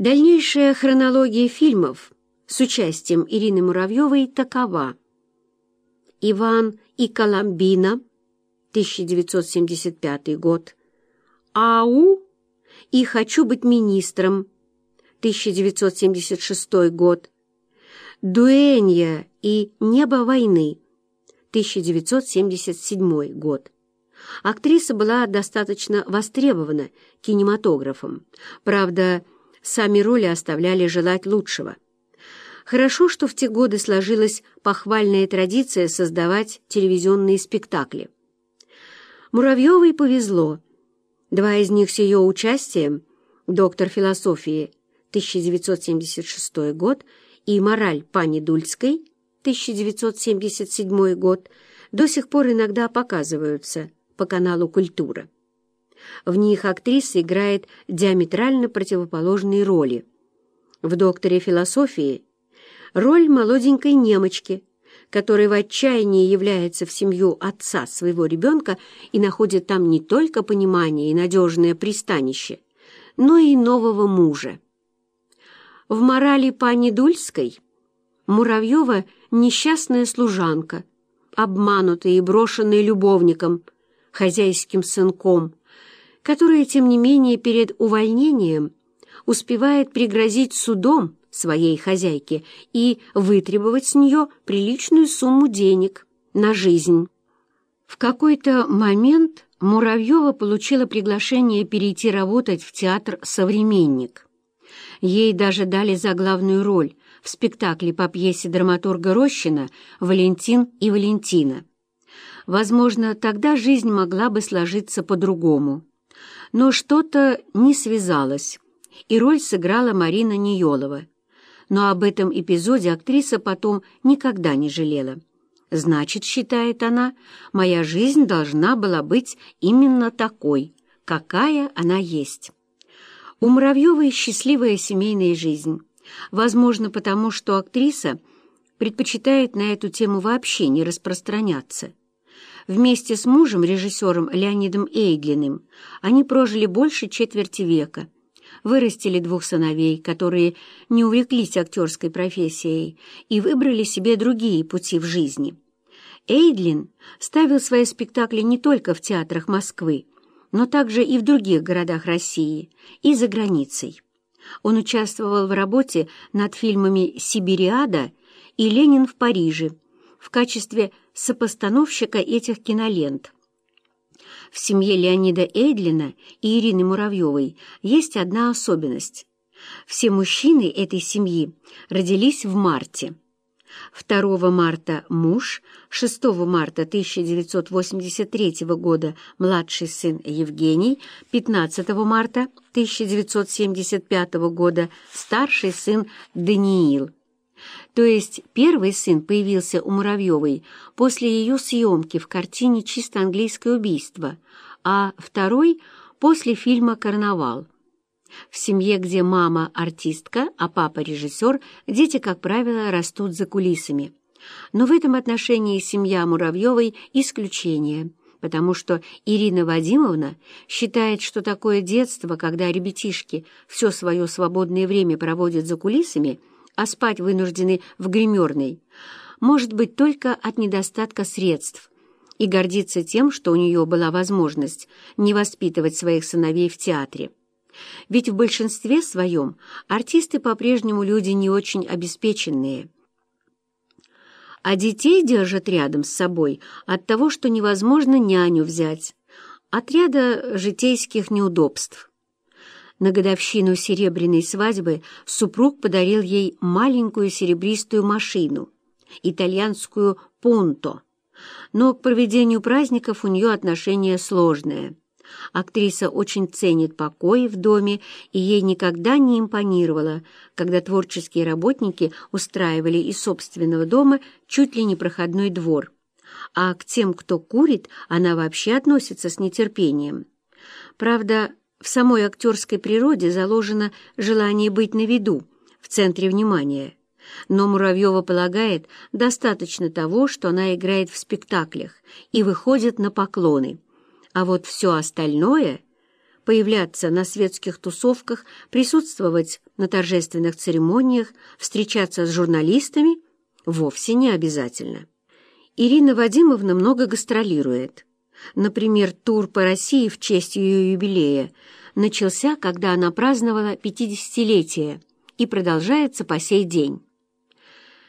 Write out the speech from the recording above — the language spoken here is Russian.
Дальнейшая хронология фильмов с участием Ирины Муравьевой такова. Иван и Коломбина, 1975 год. АУ и «Хочу быть министром», 1976 год. Дуэнья и «Небо войны», 1977 год. Актриса была достаточно востребована кинематографом. Правда, сами роли оставляли желать лучшего. Хорошо, что в те годы сложилась похвальная традиция создавать телевизионные спектакли. Муравьевой повезло. Два из них с ее участием «Доктор философии» 1976 год и «Мораль пани Дульской» 1977 год до сих пор иногда показываются по каналу «Культура». В них актриса играет диаметрально противоположные роли. В «Докторе философии» роль молоденькой немочки, которая в отчаянии является в семью отца своего ребенка и находит там не только понимание и надежное пристанище, но и нового мужа. В «Морали пани Дульской» Муравьева – несчастная служанка, обманутая и брошенная любовником, хозяйским сынком, которая, тем не менее, перед увольнением успевает пригрозить судом своей хозяйке и вытребовать с нее приличную сумму денег на жизнь. В какой-то момент Муравьева получила приглашение перейти работать в театр «Современник». Ей даже дали заглавную роль в спектакле по пьесе драматурга Рощина «Валентин и Валентина». Возможно, тогда жизнь могла бы сложиться по-другому. Но что-то не связалось, и роль сыграла Марина Ниелова. Но об этом эпизоде актриса потом никогда не жалела. Значит, считает она, моя жизнь должна была быть именно такой, какая она есть. У Муравьевой счастливая семейная жизнь. Возможно, потому что актриса предпочитает на эту тему вообще не распространяться. Вместе с мужем, режиссером Леонидом Эйдлиным, они прожили больше четверти века, вырастили двух сыновей, которые не увлеклись актерской профессией и выбрали себе другие пути в жизни. Эйдлин ставил свои спектакли не только в театрах Москвы, но также и в других городах России и за границей. Он участвовал в работе над фильмами «Сибириада» и «Ленин в Париже» в качестве сопостановщика этих кинолент. В семье Леонида Эйдлина и Ирины Муравьевой есть одна особенность. Все мужчины этой семьи родились в марте. 2 марта муж, 6 марта 1983 года младший сын Евгений, 15 марта 1975 года старший сын Даниил. То есть первый сын появился у Муравьевой после ее съемки в картине «Чисто английское убийство», а второй — после фильма «Карнавал». В семье, где мама артистка, а папа режиссер, дети, как правило, растут за кулисами. Но в этом отношении семья Муравьевой – исключение, потому что Ирина Вадимовна считает, что такое детство, когда ребятишки все свое свободное время проводят за кулисами, а спать вынуждены в гримерной, может быть только от недостатка средств и гордиться тем, что у нее была возможность не воспитывать своих сыновей в театре. Ведь в большинстве своем артисты по-прежнему люди не очень обеспеченные. А детей держат рядом с собой от того, что невозможно няню взять, от ряда житейских неудобств. На годовщину серебряной свадьбы супруг подарил ей маленькую серебристую машину, итальянскую «Понто», но к проведению праздников у нее отношение сложное – Актриса очень ценит покой в доме, и ей никогда не импонировало, когда творческие работники устраивали из собственного дома чуть ли не проходной двор. А к тем, кто курит, она вообще относится с нетерпением. Правда, в самой актерской природе заложено желание быть на виду, в центре внимания. Но Муравьева полагает, достаточно того, что она играет в спектаклях и выходит на поклоны – а вот все остальное появляться на светских тусовках, присутствовать на торжественных церемониях, встречаться с журналистами вовсе не обязательно. Ирина Вадимовна много гастролирует. Например, тур по России в честь ее юбилея начался, когда она праздновала 50-летие и продолжается по сей день.